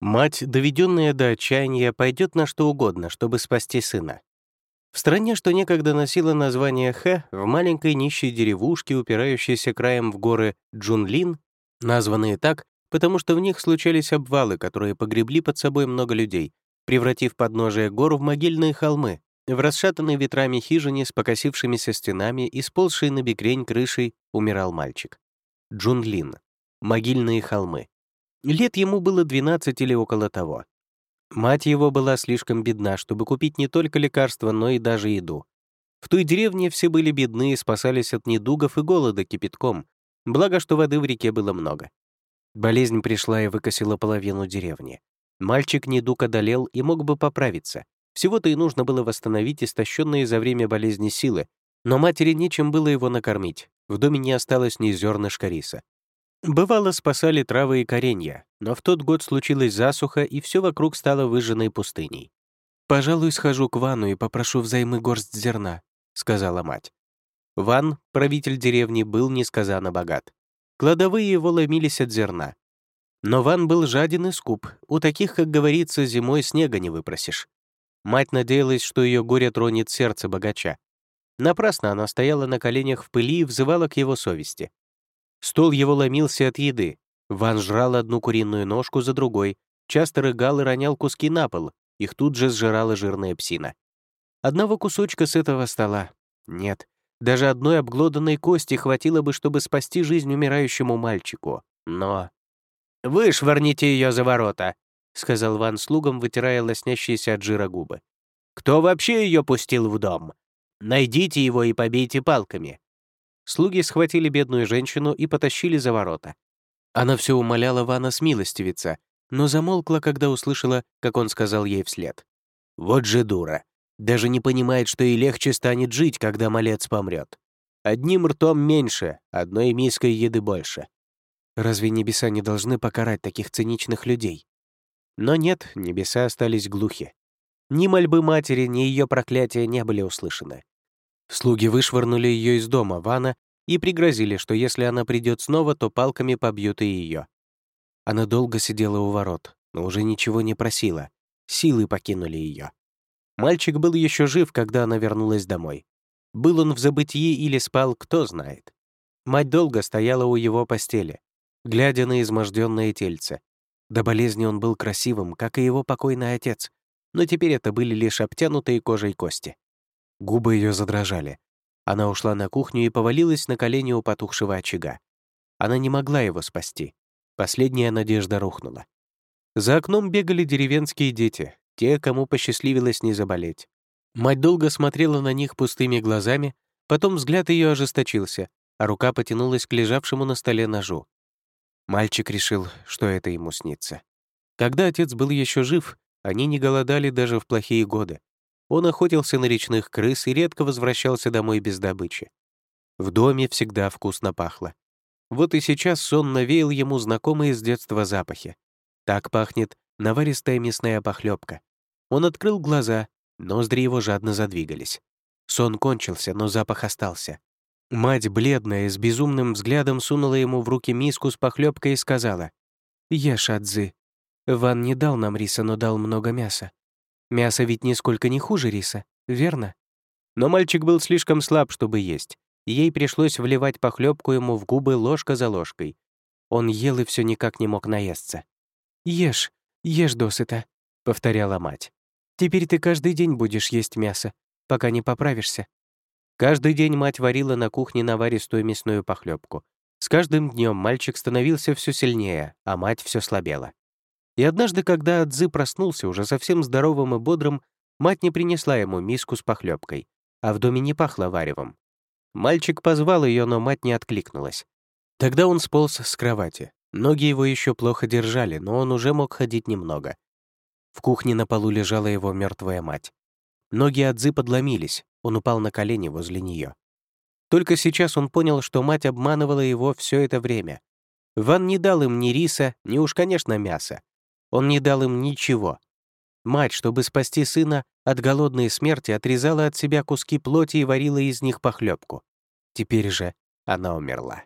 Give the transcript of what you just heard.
Мать, доведенная до отчаяния, пойдет на что угодно, чтобы спасти сына. В стране, что некогда носила название Хэ, в маленькой нищей деревушке, упирающейся краем в горы Джунлин, названные так, потому что в них случались обвалы, которые погребли под собой много людей, превратив подножие гор в могильные холмы, в расшатанной ветрами хижине с покосившимися стенами и сползшей на бекрень крышей умирал мальчик. Джунлин. Могильные холмы. Лет ему было 12 или около того. Мать его была слишком бедна, чтобы купить не только лекарства, но и даже еду. В той деревне все были бедны и спасались от недугов и голода кипятком, благо что воды в реке было много. Болезнь пришла и выкосила половину деревни. Мальчик недуг одолел и мог бы поправиться. Всего-то и нужно было восстановить истощенные за время болезни силы, но матери нечем было его накормить. В доме не осталось ни зернышка риса. Бывало, спасали травы и коренья, но в тот год случилась засуха, и все вокруг стало выжженной пустыней. «Пожалуй, схожу к Вану и попрошу взаймы горсть зерна», — сказала мать. Ван, правитель деревни, был несказанно богат. Кладовые его ломились от зерна. Но Ван был жаден и скуп, у таких, как говорится, зимой снега не выпросишь. Мать надеялась, что ее горе тронет сердце богача. Напрасно она стояла на коленях в пыли и взывала к его совести. Стол его ломился от еды. Ван жрал одну куриную ножку за другой, часто рыгал и ронял куски на пол, их тут же сжирала жирная псина. Одного кусочка с этого стола. Нет, даже одной обглоданной кости хватило бы, чтобы спасти жизнь умирающему мальчику. Но... «Вышвырните ее за ворота!» — сказал Ван слугам, вытирая лоснящиеся от жира губы. «Кто вообще ее пустил в дом? Найдите его и побейте палками. Слуги схватили бедную женщину и потащили за ворота. Она все умоляла Вана смилостивиться, но замолкла, когда услышала, как он сказал ей вслед. «Вот же дура! Даже не понимает, что ей легче станет жить, когда малец помрет. Одним ртом меньше, одной миской еды больше. Разве небеса не должны покарать таких циничных людей? Но нет, небеса остались глухи. Ни мольбы матери, ни ее проклятия не были услышаны. Слуги вышвырнули ее из дома Вана и пригрозили, что если она придет снова, то палками побьют и ее. Она долго сидела у ворот, но уже ничего не просила. Силы покинули ее. Мальчик был еще жив, когда она вернулась домой. Был он в забытии или спал, кто знает. Мать долго стояла у его постели, глядя на изможденное тельце. До болезни он был красивым, как и его покойный отец, но теперь это были лишь обтянутые кожей кости. Губы ее задрожали. Она ушла на кухню и повалилась на колени у потухшего очага. Она не могла его спасти. Последняя надежда рухнула. За окном бегали деревенские дети, те, кому посчастливилось не заболеть. Мать долго смотрела на них пустыми глазами, потом взгляд ее ожесточился, а рука потянулась к лежавшему на столе ножу. Мальчик решил, что это ему снится. Когда отец был еще жив, они не голодали даже в плохие годы. Он охотился на речных крыс и редко возвращался домой без добычи. В доме всегда вкусно пахло. Вот и сейчас сон навеял ему знакомые с детства запахи. Так пахнет наваристая мясная похлебка. Он открыл глаза, ноздри его жадно задвигались. Сон кончился, но запах остался. Мать, бледная, с безумным взглядом сунула ему в руки миску с похлебкой и сказала, «Ешь, Адзы. Ван не дал нам риса, но дал много мяса. Мясо ведь нисколько не хуже риса, верно? Но мальчик был слишком слаб, чтобы есть. Ей пришлось вливать похлебку ему в губы ложка за ложкой. Он ел и все никак не мог наесться. «Ешь, ешь досыта», — повторяла мать. «Теперь ты каждый день будешь есть мясо, пока не поправишься». Каждый день мать варила на кухне наваристую мясную похлебку. С каждым днем мальчик становился все сильнее, а мать все слабела. И однажды, когда Адзы проснулся уже совсем здоровым и бодрым, мать не принесла ему миску с похлебкой, а в доме не пахло варевом. Мальчик позвал ее, но мать не откликнулась. Тогда он сполз с кровати. Ноги его еще плохо держали, но он уже мог ходить немного. В кухне на полу лежала его мертвая мать. Ноги Адзы подломились, он упал на колени возле нее. Только сейчас он понял, что мать обманывала его все это время. Ван не дал им ни риса, ни уж, конечно, мяса. Он не дал им ничего. Мать, чтобы спасти сына от голодной смерти, отрезала от себя куски плоти и варила из них похлебку. Теперь же она умерла.